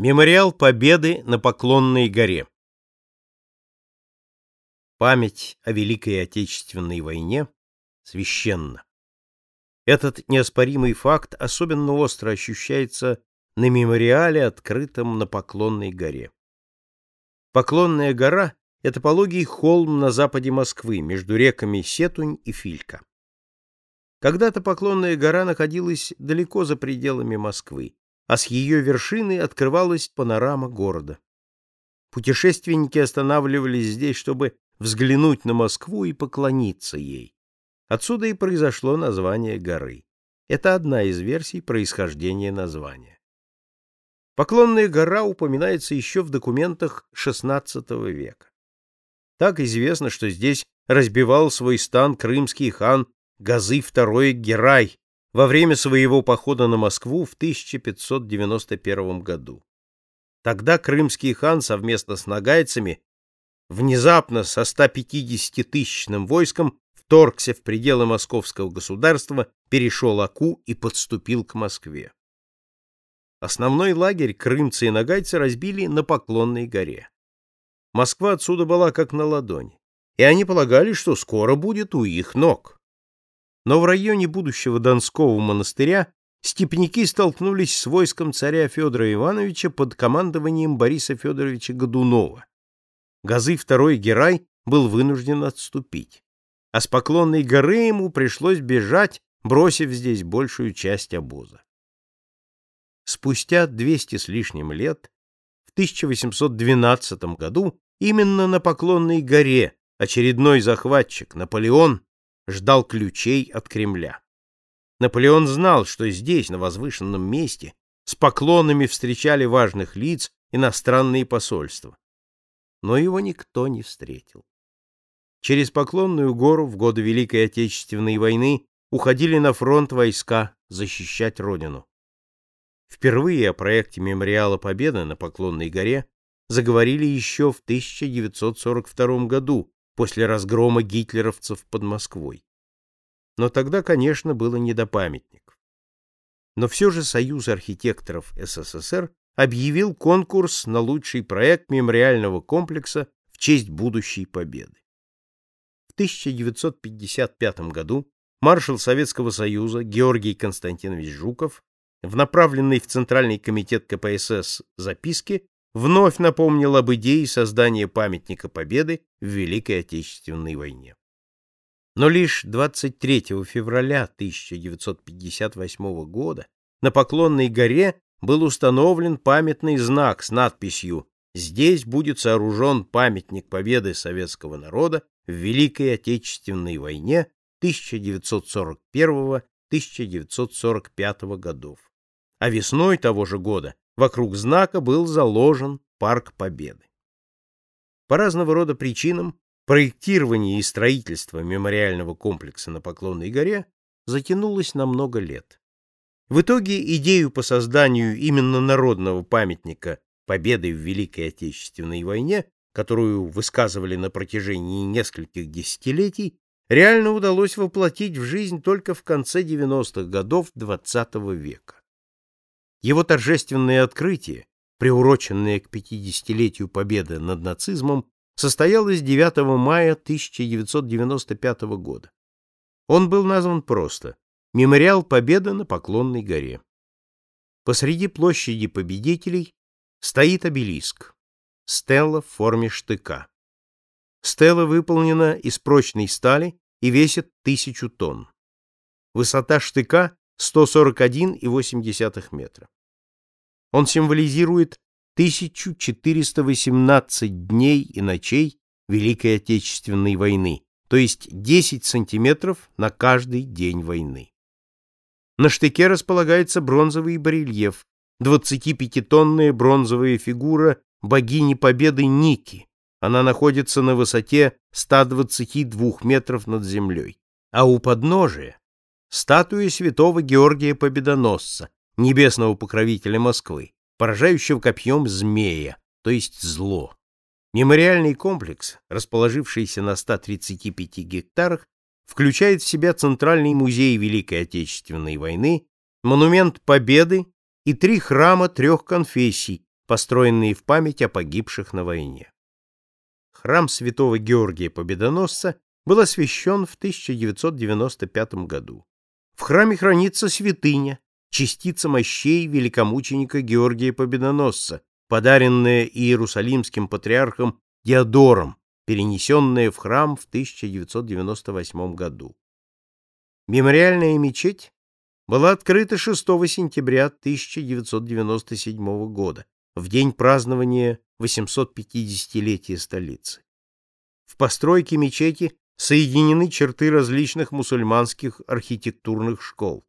Мемориал Победы на Поклонной горе Память о Великой Отечественной войне священна. Этот неоспоримый факт особенно остро ощущается на мемориале, открытом на Поклонной горе. Поклонная гора — это пологий холм на западе Москвы, между реками Сетунь и Филька. Когда-то Поклонная гора находилась далеко за пределами Москвы, а с ее вершины открывалась панорама города. Путешественники останавливались здесь, чтобы взглянуть на Москву и поклониться ей. Отсюда и произошло название горы. Это одна из версий происхождения названия. Поклонная гора упоминается еще в документах XVI века. Так известно, что здесь разбивал свой стан крымский хан Газы II Герай во время своего похода на Москву в 1591 году. Тогда крымский хан совместно с нагайцами внезапно со 150-тысячным войском вторгся в пределы московского государства, перешел Аку и подступил к Москве. Основной лагерь крымцы и нагайцы разбили на Поклонной горе. Москва отсюда была как на ладони, и они полагали, что скоро будет у их ног. Но в районе будущего Донского монастыря степняки столкнулись с войском царя Федора Ивановича под командованием Бориса Федоровича Годунова. Газы II Герай был вынужден отступить, а с Поклонной горы ему пришлось бежать, бросив здесь большую часть обоза. Спустя 200 с лишним лет, в 1812 году, именно на Поклонной горе очередной захватчик, Наполеон, ждал ключей от Кремля. Наполеон знал, что здесь, на возвышенном месте, с поклонами встречали важных лиц иностранные посольства. Но его никто не встретил. Через Поклонную гору в годы Великой Отечественной войны уходили на фронт войска защищать родину. Впервые о проекте мемориала Победы на Поклонной горе заговорили еще в 1942 году после разгрома гитлеровцев под Москвой. Но тогда, конечно, было не до памятников. Но все же Союз архитекторов СССР объявил конкурс на лучший проект мемориального комплекса в честь будущей победы. В 1955 году маршал Советского Союза Георгий Константинович Жуков в направленной в Центральный комитет КПСС записке вновь напомнил об идее создания памятника Победы в Великой Отечественной войне. Но лишь 23 февраля 1958 года на Поклонной горе был установлен памятный знак с надписью «Здесь будет сооружен памятник Победы советского народа в Великой Отечественной войне 1941-1945 годов». А весной того же года Вокруг знака был заложен Парк Победы. По разного рода причинам проектирование и строительство мемориального комплекса на Поклонной горе затянулось на много лет. В итоге идею по созданию именно народного памятника Победы в Великой Отечественной войне, которую высказывали на протяжении нескольких десятилетий, реально удалось воплотить в жизнь только в конце 90-х годов XX века. Его торжественное открытие, приуроченное к 50-летию победы над нацизмом, состоялось 9 мая 1995 года. Он был назван просто «Мемориал Победы на Поклонной горе». Посреди площади победителей стоит обелиск, стелла в форме штыка. Стелла выполнена из прочной стали и весит тысячу тонн. Высота штыка 141,8 метра. Он символизирует 1418 дней и ночей Великой Отечественной войны, то есть 10 сантиметров на каждый день войны. На штыке располагается бронзовый барельеф, 25-тонная бронзовая фигура богини Победы Ники. Она находится на высоте 122 метров над землей. А у подножия статуя святого Георгия Победоносца, небесного покровителя Москвы, поражающего копьем змея, то есть зло. Мемориальный комплекс, расположившийся на 135 гектарах, включает в себя Центральный музей Великой Отечественной войны, монумент Победы и три храма трех конфессий, построенные в память о погибших на войне. Храм святого Георгия Победоносца был освящен в 1995 году. В храме хранится святыня, частица мощей великомученика Георгия Победоносца, подаренная Иерусалимским патриархом Диодором, перенесенная в храм в 1998 году. Мемориальная мечеть была открыта 6 сентября 1997 года, в день празднования 850-летия столицы. В постройке мечети соединены черты различных мусульманских архитектурных школ.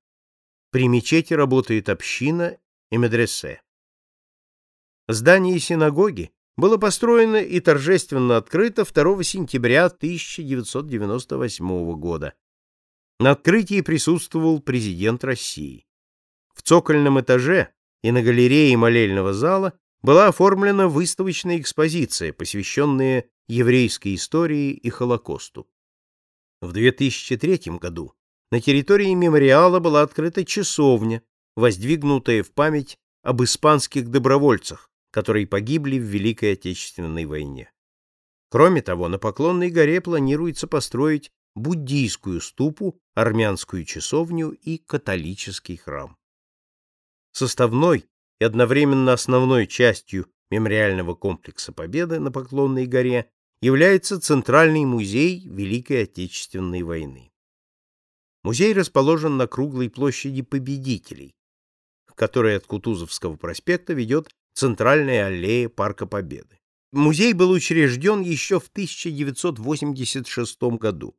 При мечети работает община и медресе. Здание синагоги было построено и торжественно открыто 2 сентября 1998 года. На открытии присутствовал президент России. В цокольном этаже и на галерее молельного зала была оформлена выставочная экспозиция, посвященная еврейской истории и Холокосту. В 2003 году на территории мемориала была открыта часовня, воздвигнутая в память об испанских добровольцах, которые погибли в Великой Отечественной войне. Кроме того, на Поклонной горе планируется построить буддийскую ступу, армянскую часовню и католический храм. Составной и одновременно основной частью мемориального комплекса Победы на Поклонной горе является Центральный музей Великой Отечественной войны. Музей расположен на круглой площади Победителей, к которой от Кутузовского проспекта ведет центральная аллея Парка Победы. Музей был учрежден еще в 1986 году.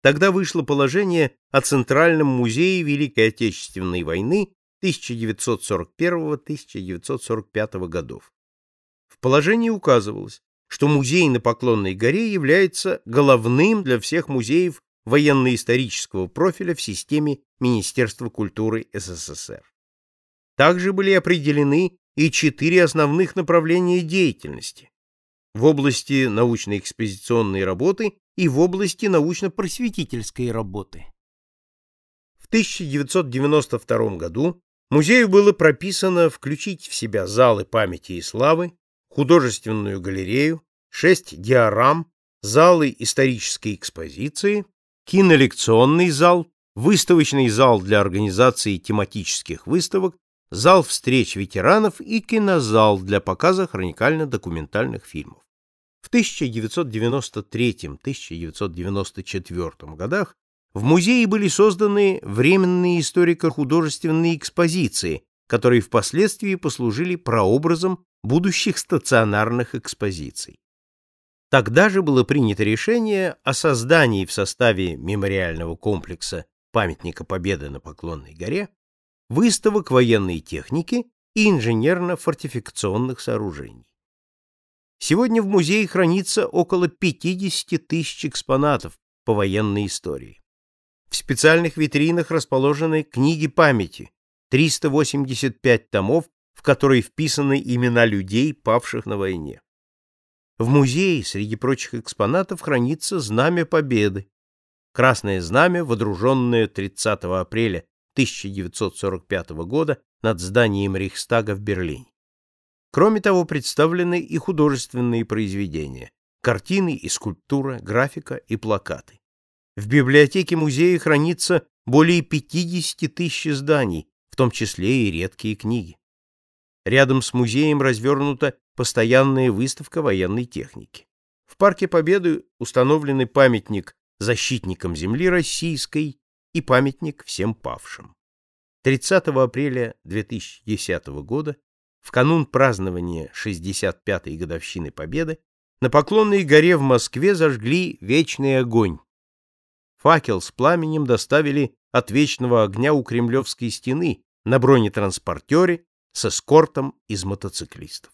Тогда вышло положение о Центральном музее Великой Отечественной войны 1941-1945 годов. В положении указывалось, что музей на Поклонной горе является головным для всех музеев военно-исторического профиля в системе Министерства культуры СССР. Также были определены и четыре основных направления деятельности в области научно-экспозиционной работы и в области научно-просветительской работы. В 1992 году музею было прописано включить в себя залы памяти и славы, художественную галерею, шесть диорам, залы исторической экспозиции, кинолекционный зал, выставочный зал для организации тематических выставок, зал встреч ветеранов и кинозал для показа хроникально-документальных фильмов. В 1993-1994 годах в музее были созданы временные историко-художественные экспозиции, которые впоследствии послужили прообразом будущих стационарных экспозиций. Тогда же было принято решение о создании в составе мемориального комплекса памятника Победы на Поклонной горе выставок военной техники и инженерно-фортификационных сооружений. Сегодня в музее хранится около 50 тысяч экспонатов по военной истории. В специальных витринах расположены книги памяти, 385 томов, в которые вписаны имена людей, павших на войне. В музее среди прочих экспонатов хранится Знамя Победы, красное знамя, водруженное 30 апреля 1945 года над зданием Рейхстага в Берлине. Кроме того, представлены и художественные произведения, картины и скульптура, графика и плакаты. В библиотеке музея хранится более 50 тысяч изданий, в том числе и редкие книги. Рядом с музеем развернута постоянная выставка военной техники. В Парке Победы установлены памятник защитникам земли российской и памятник всем павшим. 30 апреля 2010 года в канун празднования 65-й годовщины Победы на Поклонной горе в Москве зажгли вечный огонь. Факел с пламенем доставили от вечного огня у Кремлевской стены на бронетранспортере с эскортом из мотоциклистов.